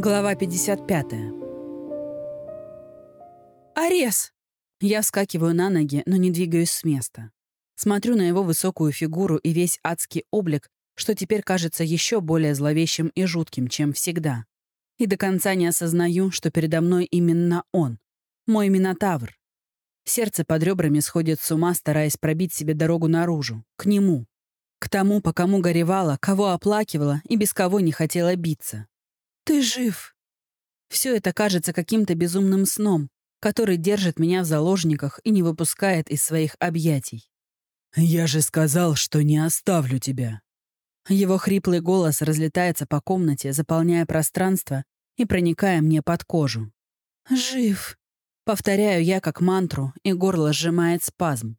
Глава 55. «Арес!» Я вскакиваю на ноги, но не двигаюсь с места. Смотрю на его высокую фигуру и весь адский облик, что теперь кажется еще более зловещим и жутким, чем всегда. И до конца не осознаю, что передо мной именно он, мой Минотавр. Сердце под ребрами сходит с ума, стараясь пробить себе дорогу наружу, к нему, к тому, по кому горевала, кого оплакивала и без кого не хотела биться. «Ты жив!» Все это кажется каким-то безумным сном, который держит меня в заложниках и не выпускает из своих объятий. «Я же сказал, что не оставлю тебя!» Его хриплый голос разлетается по комнате, заполняя пространство и проникая мне под кожу. «Жив!» Повторяю я как мантру, и горло сжимает спазм.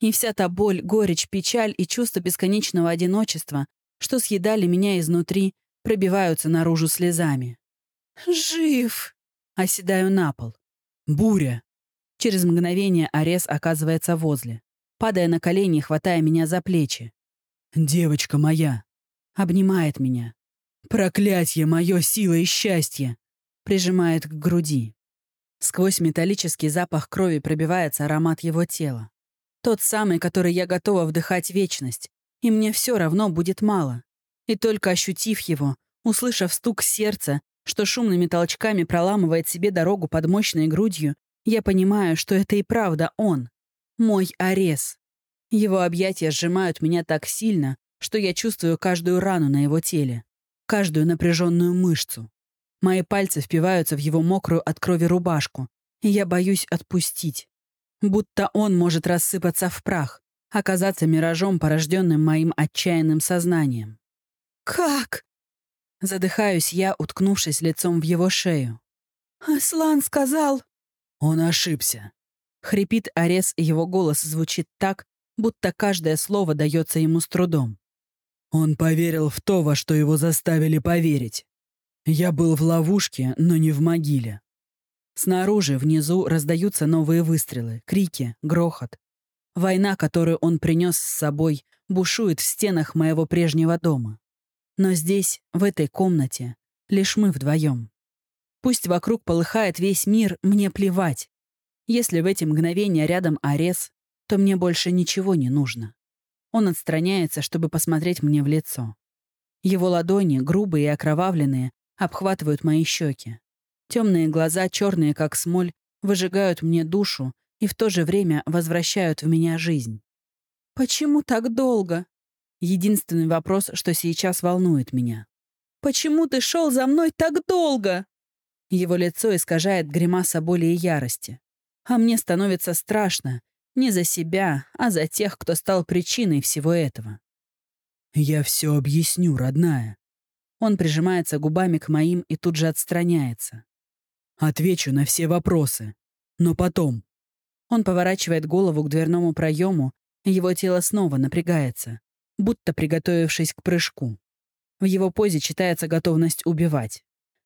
И вся та боль, горечь, печаль и чувство бесконечного одиночества, что съедали меня изнутри, пробиваются наружу слезами. «Жив!» Оседаю на пол. «Буря!» Через мгновение Арес оказывается возле, падая на колени, хватая меня за плечи. «Девочка моя!» Обнимает меня. «Проклятье мое, сила и счастье!» Прижимает к груди. Сквозь металлический запах крови пробивается аромат его тела. Тот самый, который я готова вдыхать вечность. И мне все равно будет мало. И только ощутив его, услышав стук сердца, что шумными толчками проламывает себе дорогу под мощной грудью, я понимаю, что это и правда он. Мой Арес. Его объятия сжимают меня так сильно, что я чувствую каждую рану на его теле, каждую напряженную мышцу. Мои пальцы впиваются в его мокрую от крови рубашку, и я боюсь отпустить. Будто он может рассыпаться в прах, оказаться миражом, порожденным моим отчаянным сознанием. «Как?» Задыхаюсь я, уткнувшись лицом в его шею. «Аслан сказал...» «Он ошибся». Хрипит Арес, и его голос звучит так, будто каждое слово дается ему с трудом. Он поверил в то, во что его заставили поверить. Я был в ловушке, но не в могиле. Снаружи, внизу, раздаются новые выстрелы, крики, грохот. Война, которую он принес с собой, бушует в стенах моего прежнего дома. Но здесь, в этой комнате, лишь мы вдвоем. Пусть вокруг полыхает весь мир, мне плевать. Если в эти мгновения рядом Арес, то мне больше ничего не нужно. Он отстраняется, чтобы посмотреть мне в лицо. Его ладони, грубые и окровавленные, обхватывают мои щеки. Темные глаза, черные как смоль, выжигают мне душу и в то же время возвращают в меня жизнь. «Почему так долго?» Единственный вопрос, что сейчас волнует меня. «Почему ты шел за мной так долго?» Его лицо искажает гримаса боли и ярости. А мне становится страшно. Не за себя, а за тех, кто стал причиной всего этого. «Я все объясню, родная», он прижимается губами к моим и тут же отстраняется. «Отвечу на все вопросы. Но потом». Он поворачивает голову к дверному проему, его тело снова напрягается, будто приготовившись к прыжку. В его позе читается готовность убивать.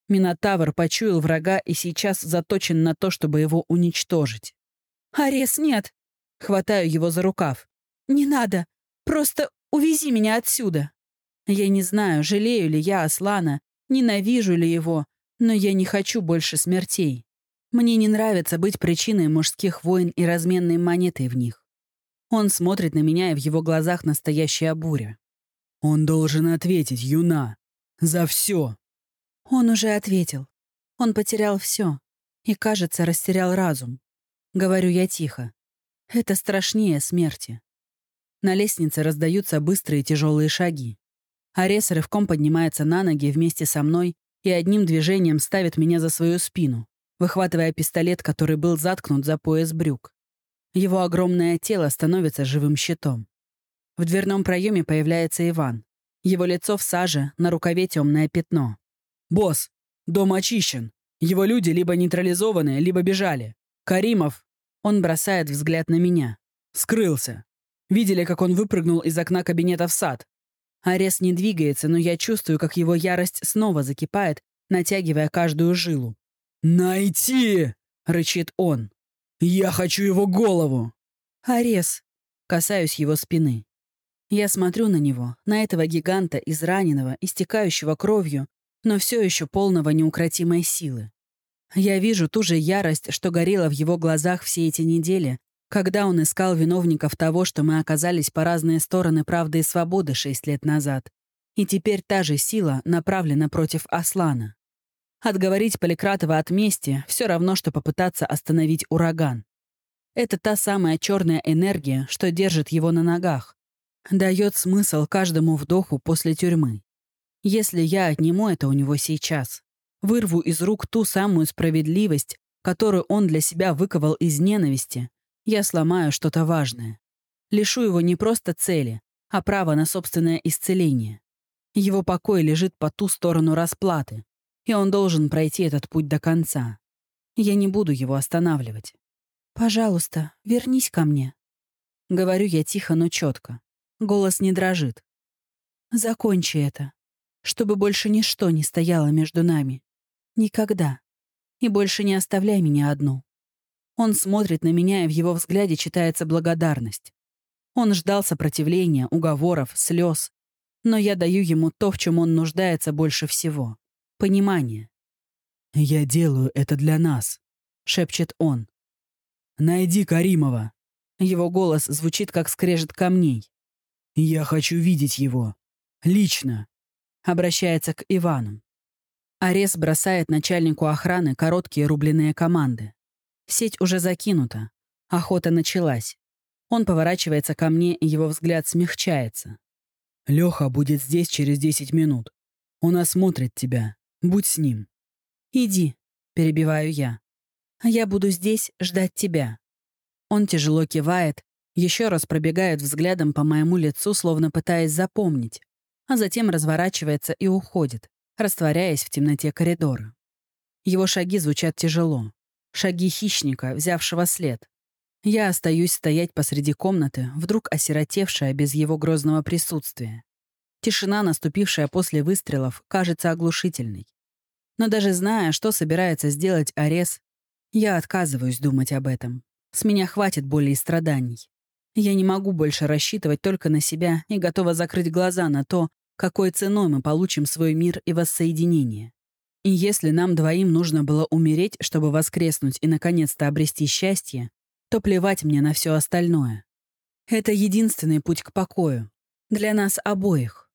Минотавр почуял врага и сейчас заточен на то, чтобы его уничтожить. «Арес, нет!» Хватаю его за рукав. «Не надо! Просто увези меня отсюда!» Я не знаю, жалею ли я Аслана, ненавижу ли его, но я не хочу больше смертей. Мне не нравится быть причиной мужских войн и разменной монетой в них. Он смотрит на меня, и в его глазах настоящая буря. «Он должен ответить, Юна. За все. Он уже ответил. Он потерял все и, кажется, растерял разум. Говорю я тихо. Это страшнее смерти. На лестнице раздаются быстрые тяжелые шаги. Арес рывком поднимается на ноги вместе со мной и одним движением ставит меня за свою спину, выхватывая пистолет, который был заткнут за пояс брюк. Его огромное тело становится живым щитом. В дверном проеме появляется Иван. Его лицо в саже, на рукаве темное пятно. «Босс, дом очищен. Его люди либо нейтрализованы, либо бежали. Каримов...» Он бросает взгляд на меня. «Скрылся. Видели, как он выпрыгнул из окна кабинета в сад. Арес не двигается, но я чувствую, как его ярость снова закипает, натягивая каждую жилу. «Найти!» — рычит он. «Я хочу его голову!» «Арес!» — касаюсь его спины. Я смотрю на него, на этого гиганта, израненного, истекающего кровью, но все еще полного неукротимой силы. Я вижу ту же ярость, что горела в его глазах все эти недели, когда он искал виновников того, что мы оказались по разные стороны правды и свободы шесть лет назад. И теперь та же сила направлена против Аслана. Отговорить Поликратова от мести — все равно, что попытаться остановить ураган. Это та самая черная энергия, что держит его на ногах, дает смысл каждому вдоху после тюрьмы. Если я отниму это у него сейчас, вырву из рук ту самую справедливость, которую он для себя выковал из ненависти, я сломаю что-то важное. Лишу его не просто цели, а права на собственное исцеление. Его покой лежит по ту сторону расплаты, и он должен пройти этот путь до конца. Я не буду его останавливать. «Пожалуйста, вернись ко мне». Говорю я тихо, но четко. Голос не дрожит. «Закончи это, чтобы больше ничто не стояло между нами. Никогда. И больше не оставляй меня одну». Он смотрит на меня, и в его взгляде читается благодарность. Он ждал сопротивления, уговоров, слез. Но я даю ему то, в чем он нуждается больше всего — понимание. «Я делаю это для нас», — шепчет он. «Найди Каримова». Его голос звучит, как скрежет камней. «Я хочу видеть его. Лично», — обращается к Ивану. Арес бросает начальнику охраны короткие рубленые команды. Сеть уже закинута. Охота началась. Он поворачивается ко мне, и его взгляд смягчается. «Лёха будет здесь через 10 минут. Он осмотрит тебя. Будь с ним». «Иди», — перебиваю я. «А я буду здесь ждать тебя». Он тяжело кивает, еще раз пробегает взглядом по моему лицу, словно пытаясь запомнить, а затем разворачивается и уходит, растворяясь в темноте коридора. Его шаги звучат тяжело. Шаги хищника, взявшего след. Я остаюсь стоять посреди комнаты, вдруг осиротевшая без его грозного присутствия. Тишина, наступившая после выстрелов, кажется оглушительной. Но даже зная, что собирается сделать Арес, я отказываюсь думать об этом. С меня хватит боли и страданий. Я не могу больше рассчитывать только на себя и готова закрыть глаза на то, какой ценой мы получим свой мир и воссоединение. И если нам двоим нужно было умереть, чтобы воскреснуть и наконец-то обрести счастье, то плевать мне на все остальное. Это единственный путь к покою. Для нас обоих.